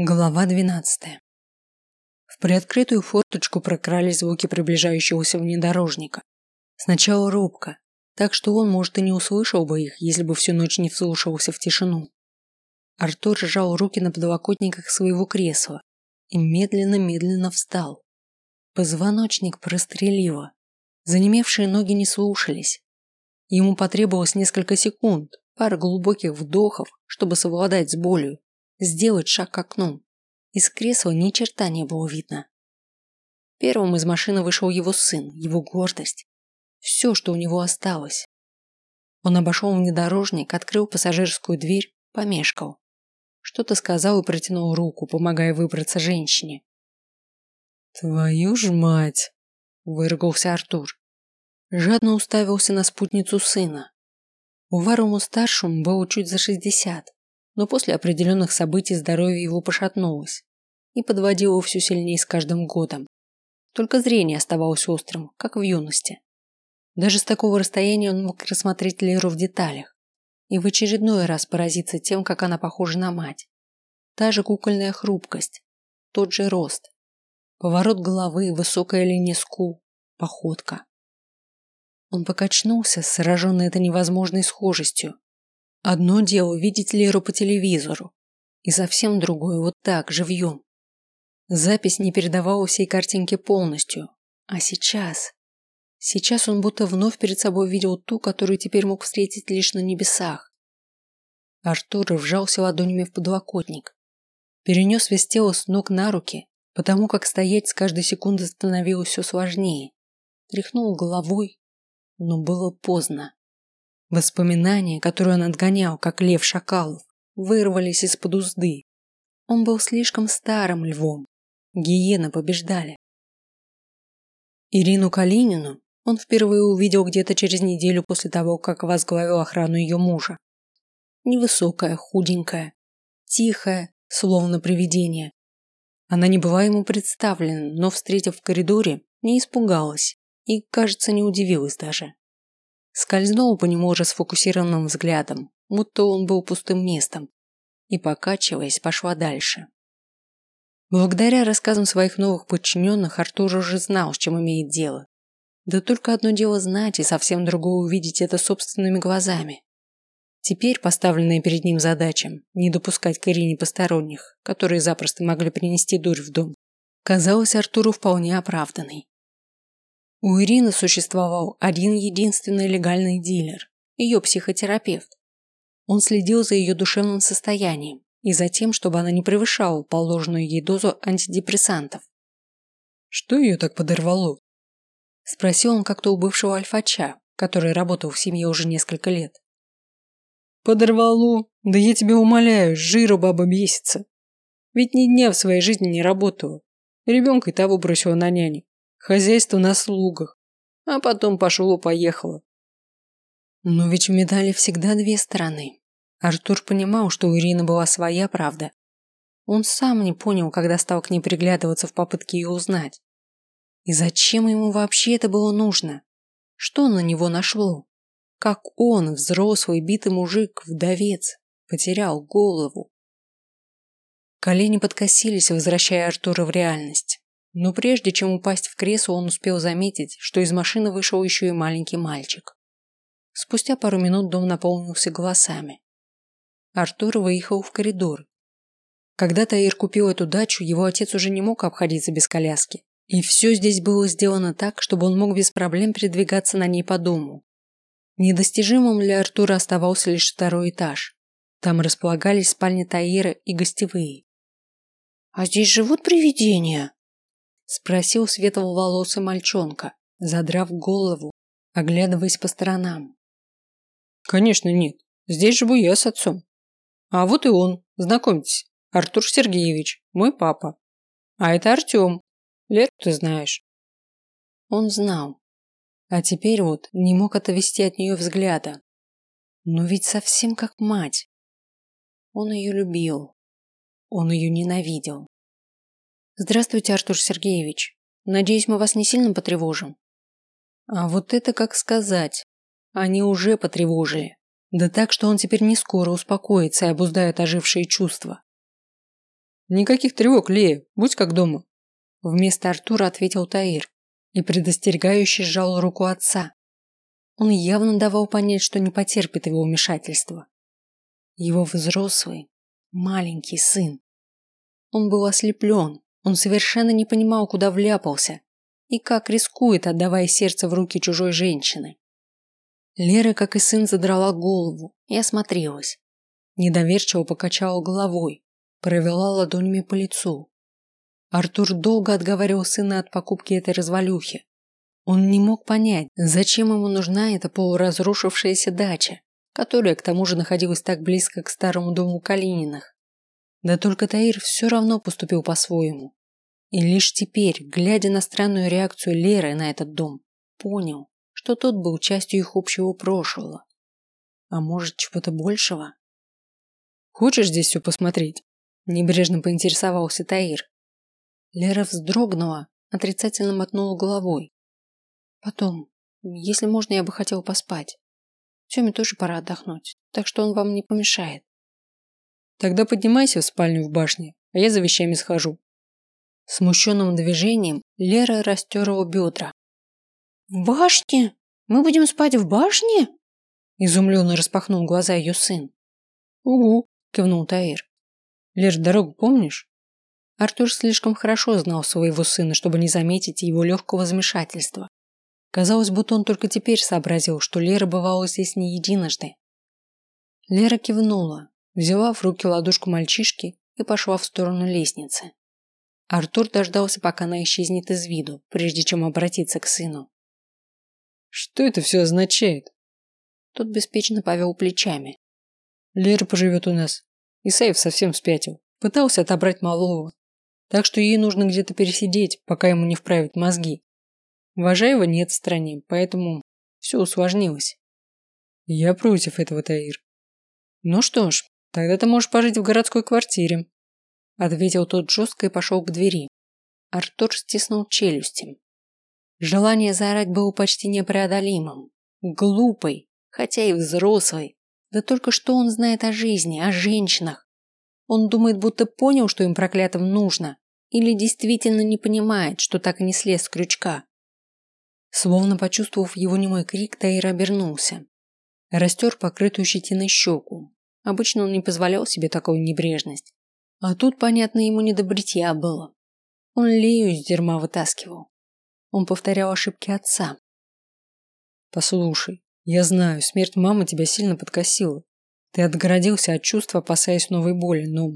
Глава двенадцатая. В приоткрытую форточку прокрались звуки приближающегося внедорожника. Сначала робко, так что он, может, и не услышал бы их, если бы всю ночь не вслушивался в тишину. Артур сжал руки на подлокотниках своего кресла и медленно-медленно встал. Позвоночник прострелило. Занемевшие ноги не слушались. Ему потребовалось несколько секунд, пара глубоких вдохов, чтобы совладать с болью сделать шаг к окну. Из кресла ни черта не было видно. Первым из машины вышел его сын, его гордость. Все, что у него осталось. Он обошел внедорожник, открыл пассажирскую дверь, помешкал. Что-то сказал и протянул руку, помогая выбраться женщине. «Твою ж мать!» – выругался Артур. Жадно уставился на спутницу сына. Уварому-старшему было чуть за шестьдесят но после определенных событий здоровье его пошатнулось и подводило все сильнее с каждым годом. Только зрение оставалось острым, как в юности. Даже с такого расстояния он мог рассмотреть Леру в деталях и в очередной раз поразиться тем, как она похожа на мать. Та же кукольная хрупкость, тот же рост, поворот головы, высокая линия скул, походка. Он покачнулся, сраженный этой невозможной схожестью, Одно дело видеть Леру по телевизору, и совсем другое вот так, живьем. Запись не передавала всей картинки полностью, а сейчас... Сейчас он будто вновь перед собой видел ту, которую теперь мог встретить лишь на небесах. Артур вжался ладонями в подлокотник. Перенес весь тело с ног на руки, потому как стоять с каждой секунды становилось все сложнее. Тряхнул головой, но было поздно. Воспоминания, которые он отгонял, как лев Шакалов, вырвались из-под узды. Он был слишком старым львом. Гиены побеждали. Ирину Калинину он впервые увидел где-то через неделю после того, как возглавил охрану ее мужа. Невысокая, худенькая, тихая, словно привидение. Она не была ему представлена, но, встретив в коридоре, не испугалась и, кажется, не удивилась даже скользнул по нему уже сфокусированным взглядом, будто он был пустым местом, и, покачиваясь, пошла дальше. Благодаря рассказам своих новых подчиненных Артур уже знал, с чем имеет дело. Да только одно дело знать и совсем другое увидеть это собственными глазами. Теперь поставленная перед ним задача не допускать к Ирине посторонних, которые запросто могли принести дурь в дом, казалась Артуру вполне оправданной. У Ирины существовал один единственный легальный дилер – ее психотерапевт. Он следил за ее душевным состоянием и за тем, чтобы она не превышала положенную ей дозу антидепрессантов. «Что ее так подорвало?» – спросил он как-то у бывшего альфача, который работал в семье уже несколько лет. «Подорвало? Да я тебя умоляю, жиру баба бесится. Ведь ни дня в своей жизни не работала. Ребенка и того бросила на няне хозяйство на слугах, а потом пошло-поехало. Но ведь в медали всегда две стороны. Артур понимал, что у Ирины была своя правда. Он сам не понял, когда стал к ней приглядываться в попытке ее узнать. И зачем ему вообще это было нужно? Что на него нашло? Как он, взрослый, битый мужик, вдовец, потерял голову? Колени подкосились, возвращая Артура в реальность. Но прежде чем упасть в кресло, он успел заметить, что из машины вышел еще и маленький мальчик. Спустя пару минут дом наполнился голосами. Артур выехал в коридор. Когда Таир купил эту дачу, его отец уже не мог обходиться без коляски. И все здесь было сделано так, чтобы он мог без проблем передвигаться на ней по дому. Недостижимым для Артура оставался лишь второй этаж. Там располагались спальни Таира и гостевые. «А здесь живут привидения?» Спросил светловолосый мальчонка, задрав голову, оглядываясь по сторонам. Конечно, нет. Здесь живу я с отцом. А вот и он. Знакомьтесь, Артур Сергеевич, мой папа. А это Артем. Лет ты знаешь. Он знал. А теперь вот не мог отвести от нее взгляда. Но ведь совсем как мать. Он ее любил. Он ее ненавидел. Здравствуйте, Артур Сергеевич. Надеюсь, мы вас не сильно потревожим. А вот это как сказать. Они уже потревожили. Да так, что он теперь не скоро успокоится и обуздает ожившие чувства. Никаких тревог, Лея, будь как дома. Вместо Артура ответил Таир и предостерегающе сжал руку отца. Он явно давал понять, что не потерпит его вмешательства. Его взрослый, маленький сын. Он был ослеплен, он совершенно не понимал, куда вляпался и как рискует, отдавая сердце в руки чужой женщины. Лера, как и сын, задрала голову и осмотрелась. Недоверчиво покачала головой, провела ладонями по лицу. Артур долго отговаривал сына от покупки этой развалюхи. Он не мог понять, зачем ему нужна эта полуразрушившаяся дача, которая к тому же находилась так близко к старому дому Калининых. Да только Таир все равно поступил по-своему. И лишь теперь, глядя на странную реакцию Леры на этот дом, понял, что тот был частью их общего прошлого. А может, чего-то большего? Хочешь здесь все посмотреть? Небрежно поинтересовался Таир. Лера вздрогнула, отрицательно мотнула головой. Потом, если можно, я бы хотела поспать. Тёме тоже пора отдохнуть, так что он вам не помешает. Тогда поднимайся в спальню в башне, а я за вещами схожу. Смущенным движением Лера растерла бедра. «В башне? Мы будем спать в башне?» Изумленно распахнул глаза ее сын. «Угу», – кивнул Таир. «Лер, дорогу помнишь?» Артур слишком хорошо знал своего сына, чтобы не заметить его легкого замешательства. Казалось, будто он только теперь сообразил, что Лера бывала здесь не единожды. Лера кивнула, взяла в руки ладошку мальчишки и пошла в сторону лестницы. Артур дождался, пока она исчезнет из виду, прежде чем обратиться к сыну. Что это все означает? Тот беспечно повел плечами. Лера поживет у нас. Исаев совсем спятил. Пытался отобрать малого. Так что ей нужно где-то пересидеть, пока ему не вправят мозги. Важаева нет в стране, поэтому все усложнилось. Я против этого, Таир. Ну что ж, тогда ты можешь пожить в городской квартире. Ответил тот жестко и пошел к двери. Артур стиснул челюсти. Желание заорать было почти непреодолимым. Глупый, хотя и взрослый. Да только что он знает о жизни, о женщинах. Он думает, будто понял, что им проклятым нужно, или действительно не понимает, что так и не слез с крючка. Словно почувствовав его немой крик, Таир обернулся. Растер покрытую щетиной щеку. Обычно он не позволял себе такую небрежность. А тут, понятно, ему не до бритья было. Он Лею из дерьма вытаскивал. Он повторял ошибки отца. Послушай, я знаю, смерть мамы тебя сильно подкосила. Ты отгородился от чувства, опасаясь новой боли, но...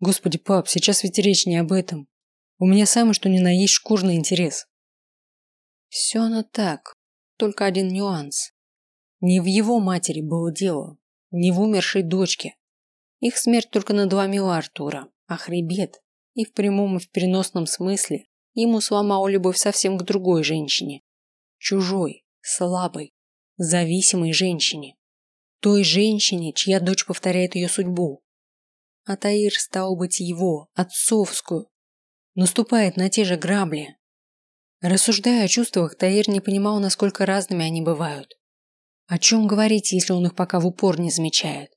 Господи, пап, сейчас ведь речь не об этом. У меня самый что ни на есть шкурный интерес. Все оно так, только один нюанс. Не в его матери было дело, не в умершей дочке. Их смерть только надломила Артура, а хребет, и в прямом и в переносном смысле, ему сломал любовь совсем к другой женщине. Чужой, слабой, зависимой женщине. Той женщине, чья дочь повторяет ее судьбу. А Таир стал быть его, отцовскую. Наступает на те же грабли, Рассуждая о чувствах, Таир не понимал, насколько разными они бывают. О чем говорить, если он их пока в упор не замечает?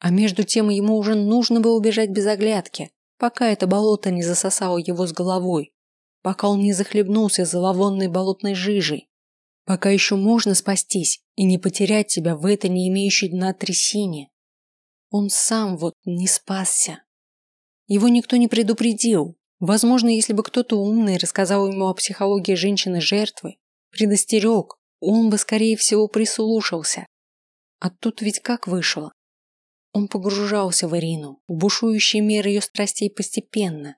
А между тем ему уже нужно было убежать без оглядки, пока это болото не засосало его с головой, пока он не захлебнулся зловонной болотной жижей, пока еще можно спастись и не потерять себя в этой не имеющей дна трясине. Он сам вот не спасся. Его никто не предупредил, Возможно, если бы кто-то умный рассказал ему о психологии женщины-жертвы, предостерег, он бы, скорее всего, прислушался. А тут ведь как вышло? Он погружался в Ирину, в бушующие меры ее страстей постепенно.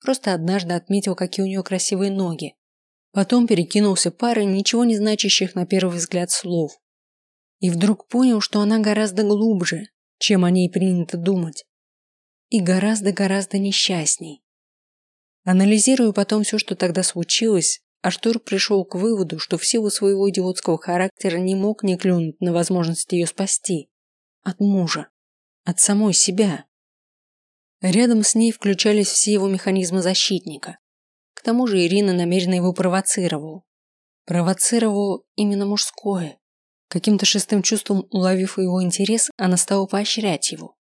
Просто однажды отметил, какие у нее красивые ноги. Потом перекинулся парой ничего не значащих на первый взгляд слов. И вдруг понял, что она гораздо глубже, чем о ней принято думать. И гораздо-гораздо несчастней. Анализируя потом все, что тогда случилось, Артур пришел к выводу, что в силу своего идиотского характера не мог не клюнуть на возможность ее спасти. От мужа. От самой себя. Рядом с ней включались все его механизмы защитника. К тому же Ирина намеренно его провоцировала. Провоцировала именно мужское. Каким-то шестым чувством уловив его интерес, она стала поощрять его.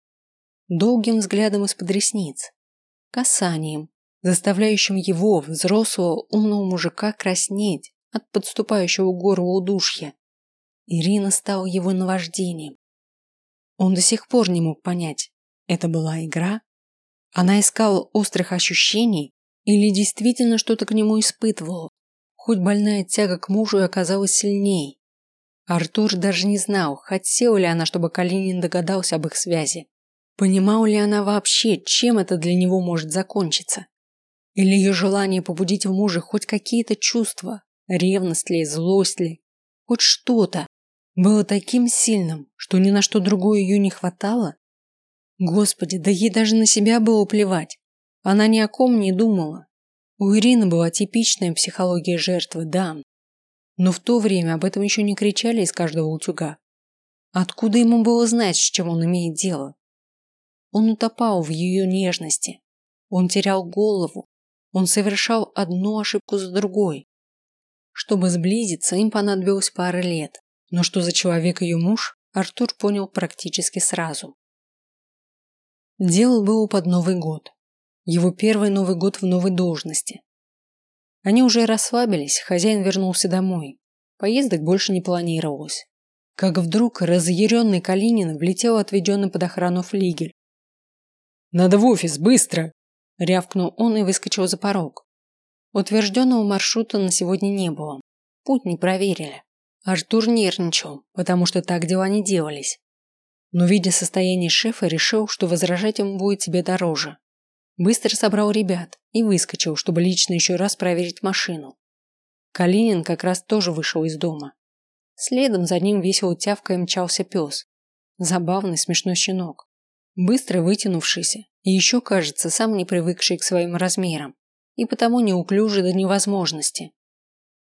Долгим взглядом из-под ресниц, касанием, заставляющим его, взрослого умного мужика, краснеть от подступающего горла удушья. Ирина стала его наваждением. Он до сих пор не мог понять, это была игра? Она искала острых ощущений или действительно что-то к нему испытывала? Хоть больная тяга к мужу и оказалась сильней. Артур даже не знал, хотела ли она, чтобы Калинин догадался об их связи. Понимала ли она вообще, чем это для него может закончиться? Или ее желание побудить в муже хоть какие-то чувства, ревность ли, злость ли, хоть что-то, было таким сильным, что ни на что другое ее не хватало? Господи, да ей даже на себя было плевать. Она ни о ком не думала. У Ирины была типичная психология жертвы, да. Но в то время об этом еще не кричали из каждого утюга. Откуда ему было знать, с чем он имеет дело? Он утопал в ее нежности. Он терял голову. Он совершал одну ошибку за другой. Чтобы сблизиться, им понадобилось пара лет. Но что за человек ее муж, Артур понял практически сразу. Дело было под Новый год. Его первый Новый год в новой должности. Они уже расслабились, хозяин вернулся домой. Поездок больше не планировалось. Как вдруг разъяренный Калинин влетел отведенный под охрану флигель. «Надо в офис, быстро!» – рявкнул он и выскочил за порог. Утвержденного маршрута на сегодня не было. Путь не проверили. Артур нервничал, потому что так дела не делались но, видя состояние шефа, решил, что возражать ему будет себе дороже. Быстро собрал ребят и выскочил, чтобы лично еще раз проверить машину. Калинин как раз тоже вышел из дома. Следом за ним весело тявкая мчался пес. Забавный смешной щенок. Быстро вытянувшийся и еще, кажется, сам не привыкший к своим размерам и потому неуклюжий до невозможности.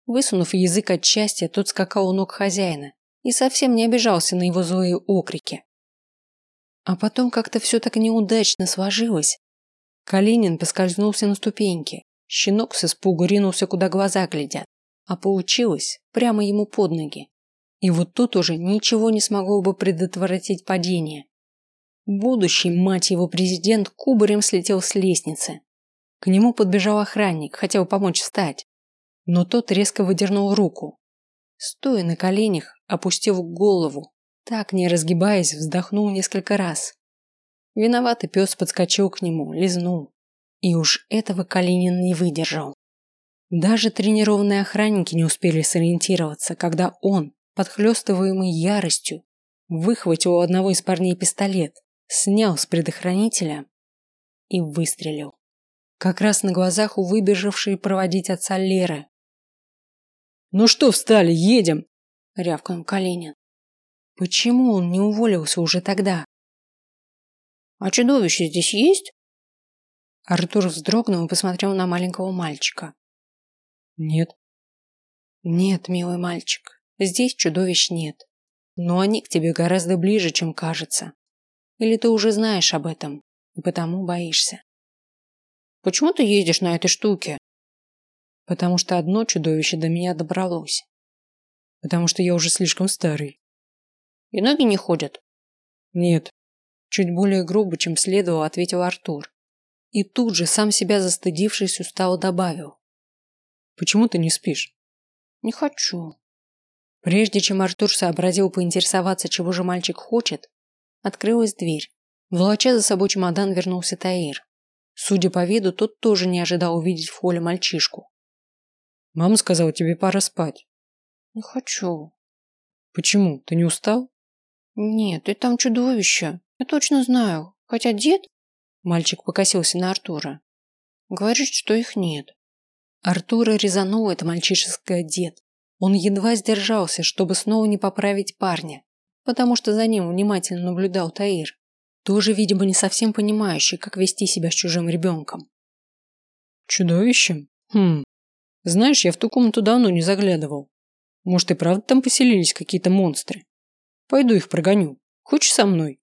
Высунув язык от счастья, тот скакал у ног хозяина и совсем не обижался на его злые окрики. А потом как-то все так неудачно сложилось. Калинин поскользнулся на ступеньке. Щенок с испугу ринулся, куда глаза глядят. А получилось прямо ему под ноги. И вот тут уже ничего не смогло бы предотвратить падение. Будущий, мать его, президент кубарем слетел с лестницы. К нему подбежал охранник, хотел помочь встать. Но тот резко выдернул руку. Стоя на коленях, опустив голову, так, не разгибаясь, вздохнул несколько раз. Виноватый пес подскочил к нему, лизнул. И уж этого Калинин не выдержал. Даже тренированные охранники не успели сориентироваться, когда он, подхлестываемый яростью, выхватил у одного из парней пистолет, снял с предохранителя и выстрелил. Как раз на глазах у выбежавшей проводить отца Леры. «Ну что встали, едем!» – рявкнул Калинин. Почему он не уволился уже тогда? А чудовище здесь есть? Артур вздрогнул и посмотрел на маленького мальчика. Нет. Нет, милый мальчик, здесь чудовищ нет. Но они к тебе гораздо ближе, чем кажется. Или ты уже знаешь об этом и потому боишься. Почему ты ездишь на этой штуке? Потому что одно чудовище до меня добралось. Потому что я уже слишком старый. И ноги не ходят? Нет. Чуть более грубо, чем следовало, ответил Артур. И тут же, сам себя застыдившись, устало добавил. Почему ты не спишь? Не хочу. Прежде чем Артур сообразил поинтересоваться, чего же мальчик хочет, открылась дверь. Волоча за собой чемодан вернулся Таир. Судя по виду, тот тоже не ожидал увидеть в холле мальчишку. Мама сказала, тебе пора спать. Не хочу. Почему? Ты не устал? Нет, и там чудовище. Я точно знаю. Хотя дед... Мальчик покосился на Артура. Говорит, что их нет. Артура резанул это мальчишеское дед. Он едва сдержался, чтобы снова не поправить парня, потому что за ним внимательно наблюдал Таир, тоже, видимо, не совсем понимающий, как вести себя с чужим ребенком. Чудовищем? Хм. Знаешь, я в ту комнату давно не заглядывал. Может, и правда там поселились какие-то монстры? Пойду их прогоню. Хочешь со мной?